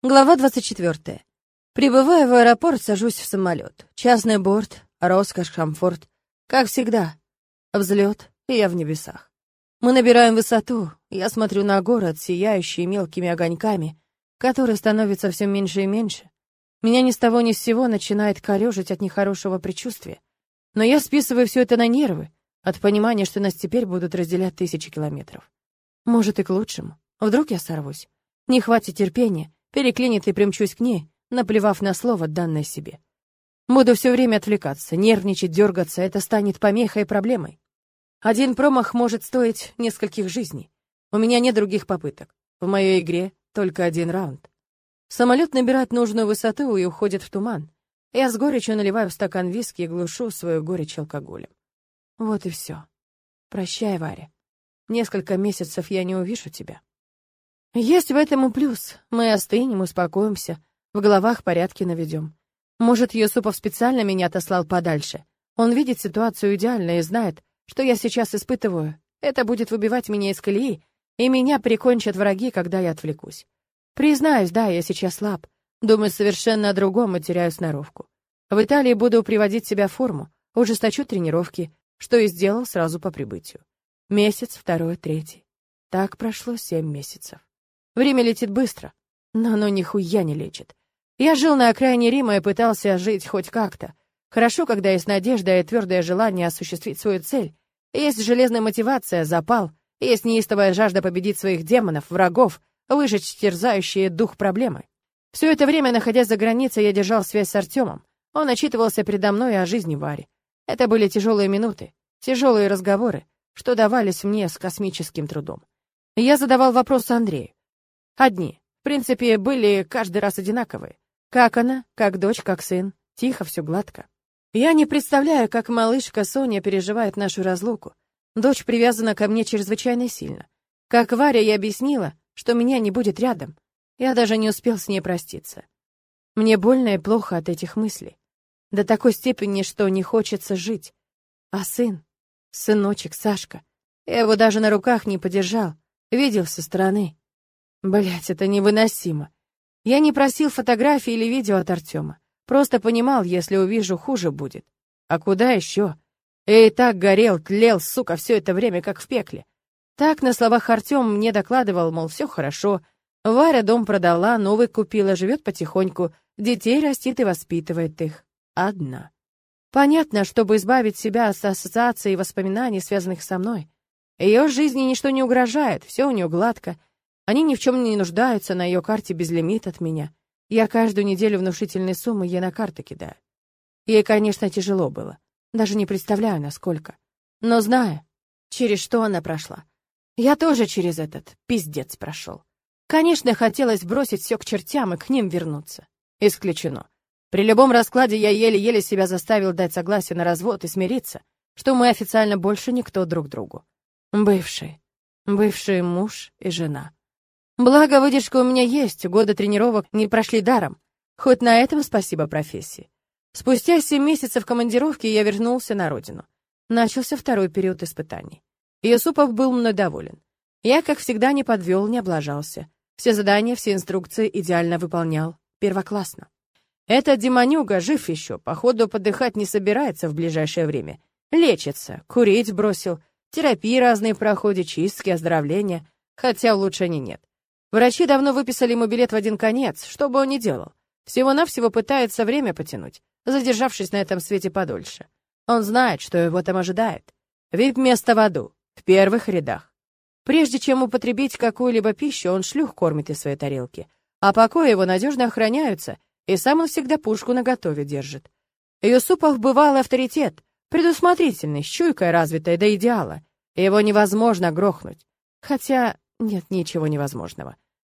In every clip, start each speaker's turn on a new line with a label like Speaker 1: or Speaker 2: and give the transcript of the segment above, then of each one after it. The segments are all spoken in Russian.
Speaker 1: Глава 24. Прибывая в аэропорт, сажусь в самолет. Частный борт, роскошь, комфорт. Как всегда. Взлет, и я в небесах. Мы набираем высоту. Я смотрю на город, сияющий мелкими огоньками, который становится все меньше и меньше. Меня ни с того ни с сего начинает корежить от нехорошего предчувствия. Но я списываю все это на нервы, от понимания, что нас теперь будут разделять тысячи километров. Может, и к лучшему. Вдруг я сорвусь. Не хватит терпения, переклинит и примчусь к ней, наплевав на слово, данное себе. Буду все время отвлекаться, нервничать, дергаться, это станет помехой и проблемой. Один промах может стоить нескольких жизней. У меня нет других попыток. В моей игре только один раунд. Самолет набирает нужную высоту и уходит в туман. Я с горечью наливаю в стакан виски и глушу свою горечь алкоголем. Вот и все. Прощай, Варя. Несколько месяцев я не увижу тебя. Есть в этом и плюс. Мы остынем, успокоимся, в головах порядки наведем. Может, Юсупов специально меня отослал подальше. Он видит ситуацию идеально и знает, что я сейчас испытываю. Это будет выбивать меня из колеи, и меня прикончат враги, когда я отвлекусь. Признаюсь, да, я сейчас слаб. Думаю совершенно о другом и теряю сноровку. В Италии буду приводить себя в форму, ужесточу тренировки, что и сделал сразу по прибытию. Месяц, второй, третий. Так прошло семь месяцев. Время летит быстро, но оно нихуя не лечит. Я жил на окраине Рима и пытался жить хоть как-то. Хорошо, когда есть надежда и твердое желание осуществить свою цель. Есть железная мотивация, запал, есть неистовая жажда победить своих демонов, врагов, выжечь терзающие дух проблемы. Все это время, находясь за границей, я держал связь с Артемом. Он отчитывался передо мной о жизни Вари. Это были тяжелые минуты, тяжелые разговоры, что давались мне с космическим трудом. Я задавал вопросы Андрею. Одни. В принципе, были каждый раз одинаковые. Как она, как дочь, как сын. Тихо, все гладко. Я не представляю, как малышка Соня переживает нашу разлуку. Дочь привязана ко мне чрезвычайно сильно. Как Варя я объяснила, что меня не будет рядом. Я даже не успел с ней проститься. Мне больно и плохо от этих мыслей. До такой степени, что не хочется жить. А сын, сыночек Сашка, я его даже на руках не подержал, видел со стороны. Блять, это невыносимо. Я не просил фотографии или видео от Артема. Просто понимал, если увижу, хуже будет. А куда еще? Я и так горел, тлел, сука, все это время, как в пекле. Так на словах Артем мне докладывал, мол, все хорошо. Варя дом продала, новый купила, живет потихоньку, детей растит и воспитывает их. Одна. Понятно, чтобы избавить себя от ассоциаций и воспоминаний, связанных со мной. Ее жизни ничто не угрожает, все у нее гладко, они ни в чем не нуждаются, на ее карте безлимит от меня. Я каждую неделю внушительные суммы ей на карты кидаю. Ей, конечно, тяжело было. Даже не представляю, насколько. Но знаю, через что она прошла. Я тоже через этот пиздец прошел. Конечно, хотелось бросить все к чертям и к ним вернуться. Исключено. При любом раскладе я еле-еле себя заставил дать согласие на развод и смириться, что мы официально больше никто друг другу. Бывший. Бывший муж и жена. Благо, выдержка у меня есть, годы тренировок не прошли даром. Хоть на этом спасибо профессии. Спустя семь месяцев командировки я вернулся на родину. Начался второй период испытаний. Юсупов был мной доволен. Я, как всегда, не подвел, не облажался. Все задания, все инструкции идеально выполнял. Первоклассно. Этот демонюга жив еще, походу подыхать не собирается в ближайшее время. Лечится, курить бросил, терапии разные проходят, чистки, оздоровления, хотя улучшений нет. Врачи давно выписали ему билет в один конец, что бы он ни делал. Всего-навсего пытается время потянуть, задержавшись на этом свете подольше. Он знает, что его там ожидает. Вип-место в аду, в первых рядах. Прежде чем употребить какую-либо пищу, он шлюх кормит из своей тарелки. А покои его надежно охраняются, и сам он всегда пушку наготове держит. Юсупов бывалый авторитет, предусмотрительный, с чуйкой развитой до идеала. Его невозможно грохнуть. Хотя нет ничего невозможного.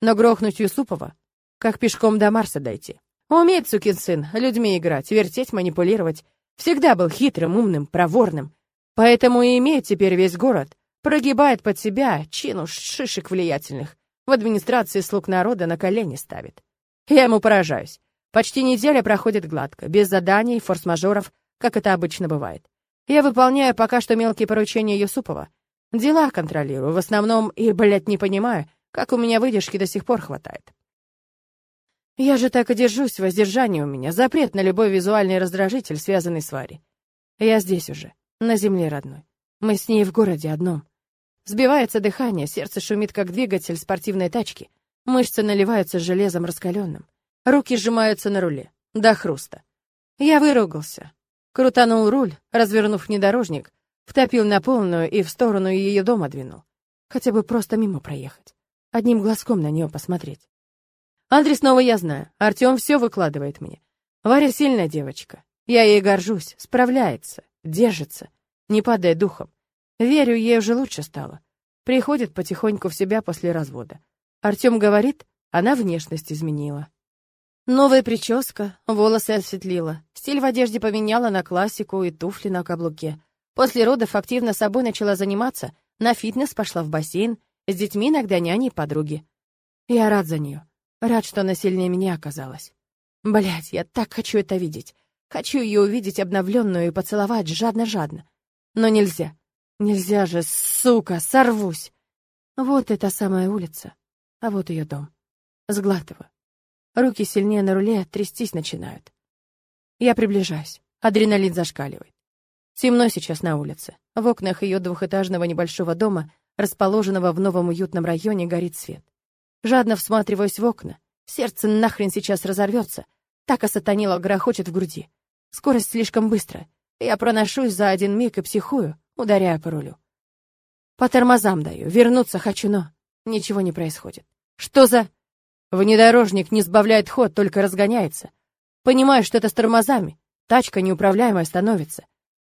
Speaker 1: Но грохнуть Юсупова, как пешком до Марса дойти. Умеет, сукин сын, людьми играть, вертеть, манипулировать. Всегда был хитрым, умным, проворным. Поэтому и имеет теперь весь город. Прогибает под себя чину шишек влиятельных. В администрации слуг народа на колени ставит. Я ему поражаюсь. Почти неделя проходит гладко, без заданий, форс-мажоров, как это обычно бывает. Я выполняю пока что мелкие поручения Юсупова — Дела контролирую, в основном, и, блядь, не понимаю, как у меня выдержки до сих пор хватает. Я же так и держусь, воздержание у меня, запрет на любой визуальный раздражитель, связанный с Варей. Я здесь уже, на земле родной. Мы с ней в городе одном. Сбивается дыхание, сердце шумит, как двигатель спортивной тачки. Мышцы наливаются железом раскаленным. Руки сжимаются на руле. До хруста. Я выругался. Крутанул руль, развернув внедорожник, втопил на полную и в сторону ее дома двинул. Хотя бы просто мимо проехать. Одним глазком на нее посмотреть. Адрес снова я знаю. Артем все выкладывает мне. Варя сильная девочка. Я ей горжусь. Справляется. Держится. Не падая духом. Верю, ей уже лучше стало. Приходит потихоньку в себя после развода. Артем говорит, она внешность изменила. Новая прическа, волосы осветлила, стиль в одежде поменяла на классику и туфли на каблуке. После родов активно собой начала заниматься, на фитнес пошла в бассейн, с детьми иногда няни и подруги. Я рад за нее. Рад, что она сильнее меня оказалась. Блять, я так хочу это видеть. Хочу ее увидеть обновленную и поцеловать жадно-жадно. Но нельзя. Нельзя же, сука, сорвусь. Вот эта самая улица, а вот ее дом. Сглатываю. Руки сильнее на руле трястись начинают. Я приближаюсь. Адреналин зашкаливает. Темно сейчас на улице. В окнах ее двухэтажного небольшого дома, расположенного в новом уютном районе, горит свет. Жадно всматриваюсь в окна. Сердце нахрен сейчас разорвется. Так осатанило грохочет в груди. Скорость слишком быстрая. Я проношусь за один миг и психую, ударяя по рулю. По тормозам даю, вернуться хочу, но ничего не происходит. Что за... Внедорожник не сбавляет ход, только разгоняется. Понимаю, что это с тормозами. Тачка неуправляемая становится.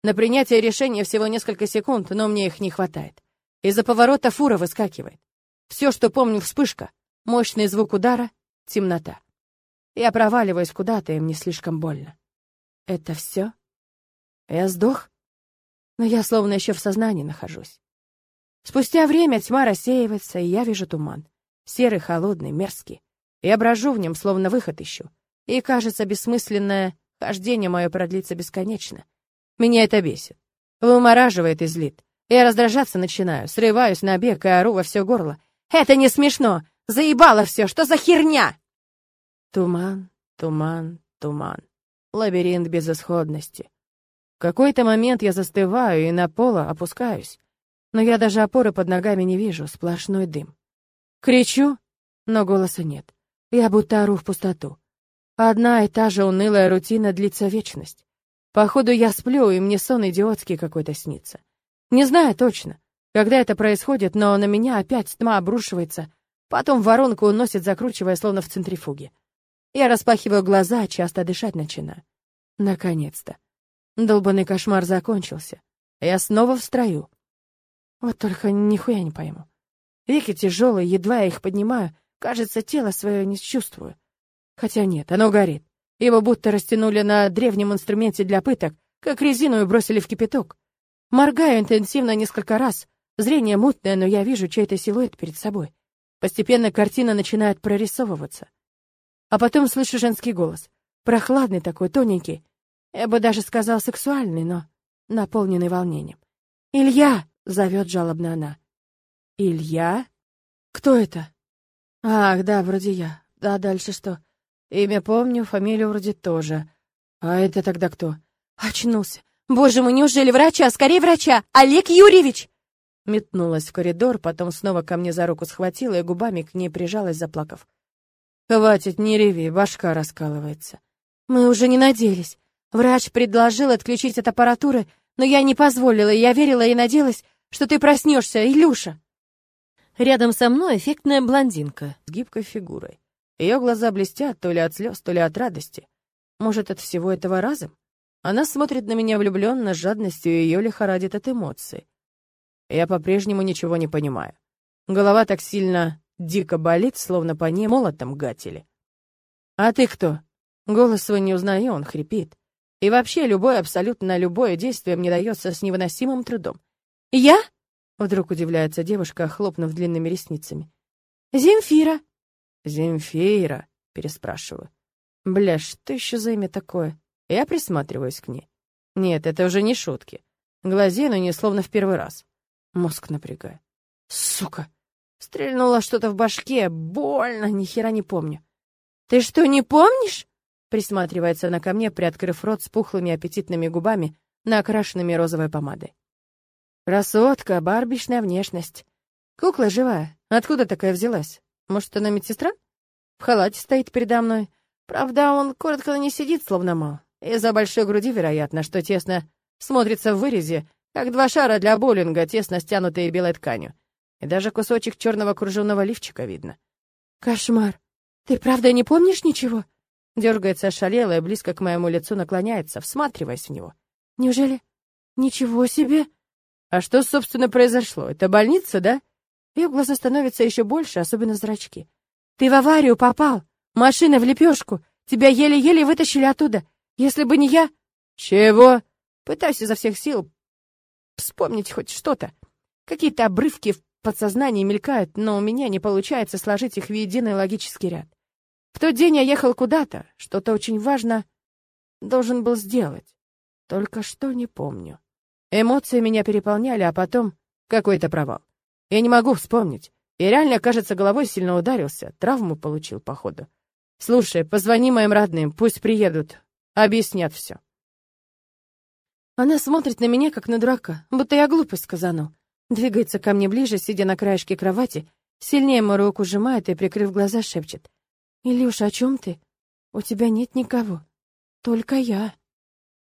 Speaker 1: На принятие решения всего несколько секунд, но мне их не хватает. Из-за поворота фура выскакивает. Все, что помню, вспышка, мощный звук удара, темнота. Я проваливаюсь куда-то, и мне слишком больно. Это все? Я сдох? Но я словно еще в сознании нахожусь. Спустя время тьма рассеивается, и я вижу туман. Серый, холодный, мерзкий. Я брожу в нем, словно выход ищу. И, кажется, бессмысленное хождение мое продлится бесконечно. Меня это бесит. Вымораживает и злит. Я раздражаться начинаю, срываюсь на бег и ору во все горло. «Это не смешно! Заебало все! Что за херня?» Туман, туман, туман. Лабиринт безысходности. В какой-то момент я застываю и на пол опускаюсь. Но я даже опоры под ногами не вижу, сплошной дым. Кричу, но голоса нет. Я будто ору в пустоту. Одна и та же унылая рутина длится вечность. Походу, я сплю, и мне сон идиотский какой-то снится. Не знаю точно, когда это происходит, но на меня опять тьма обрушивается, потом воронку уносит, закручивая, словно в центрифуге. Я распахиваю глаза, часто дышать начинаю. Наконец-то. Долбанный кошмар закончился. Я снова в строю. Вот только нихуя не пойму. Веки тяжелые, едва я их поднимаю, кажется, тело свое не чувствую. Хотя нет, оно горит. Его будто растянули на древнем инструменте для пыток, как резину и бросили в кипяток. Моргаю интенсивно несколько раз. Зрение мутное, но я вижу чей-то силуэт перед собой. Постепенно картина начинает прорисовываться. А потом слышу женский голос. Прохладный такой, тоненький. Я бы даже сказал сексуальный, но наполненный волнением. «Илья!» — зовет жалобно она. «Илья? Кто это?» «Ах, да, вроде я. Да, дальше что? Имя помню, фамилию вроде тоже. А это тогда кто?» «Очнулся. Боже мой, неужели врача? Скорее врача! Олег Юрьевич!» Метнулась в коридор, потом снова ко мне за руку схватила и губами к ней прижалась, заплакав. «Хватит, не реви, башка раскалывается». «Мы уже не надеялись. Врач предложил отключить от аппаратуры, но я не позволила, я верила и надеялась, что ты проснешься, Илюша. Рядом со мной эффектная блондинка с гибкой фигурой. Ее глаза блестят то ли от слез, то ли от радости. Может, от всего этого разом? Она смотрит на меня влюбленно, с жадностью, и ее лихорадит от эмоций. Я по-прежнему ничего не понимаю. Голова так сильно дико болит, словно по ней молотом гатили. «А ты кто?» Голос свой не узнаю, он хрипит. И вообще, любое, абсолютно любое действие мне дается с невыносимым трудом. «Я?» — вдруг удивляется девушка, хлопнув длинными ресницами. «Земфира». «Земфира?» — переспрашиваю. «Бля, что еще за имя такое?» Я присматриваюсь к ней. Нет, это уже не шутки. Глазею не словно в первый раз. Мозг напрягаю. Сука! Стрельнуло что-то в башке, больно, ни хера не помню. Ты что, не помнишь? Присматривается она ко мне, приоткрыв рот с пухлыми аппетитными губами, накрашенными розовой помадой. Красотка, барбишная внешность. Кукла живая. Откуда такая взялась? Может, она медсестра? В халате стоит передо мной. Правда, он коротко не сидит, словно мал. Из-за большой груди, вероятно, что тесно смотрится в вырезе, как два шара для боулинга, тесно стянутые белой тканью. И даже кусочек черного кружевного лифчика видно. Кошмар. Ты правда не помнишь ничего? Дергается ошалело и близко к моему лицу наклоняется, всматриваясь в него. Неужели? Ничего себе! А что, собственно, произошло? Это больница, да? Ее глаза становятся еще больше, особенно зрачки. Ты в аварию попал! Машина в лепешку! Тебя еле-еле вытащили оттуда! Если бы не я... Чего? Пытаюсь изо всех сил вспомнить хоть что-то. Какие-то обрывки в подсознании мелькают, но у меня не получается сложить их в единый логический ряд. В тот день я ехал куда-то, что-то очень важно должен был сделать. Только что не помню. Эмоции меня переполняли, а потом какой-то провал. Я не могу вспомнить. Я реально, кажется, головой сильно ударился, травму получил, походу. Слушай, позвони моим родным, пусть приедут, объяснят все. Она смотрит на меня, как на дурака, будто я глупость сказану. Двигается ко мне ближе, сидя на краешке кровати, сильнее мою руку сжимает и, прикрыв глаза, шепчет. «Илюша, о чем ты? У тебя нет никого. Только я».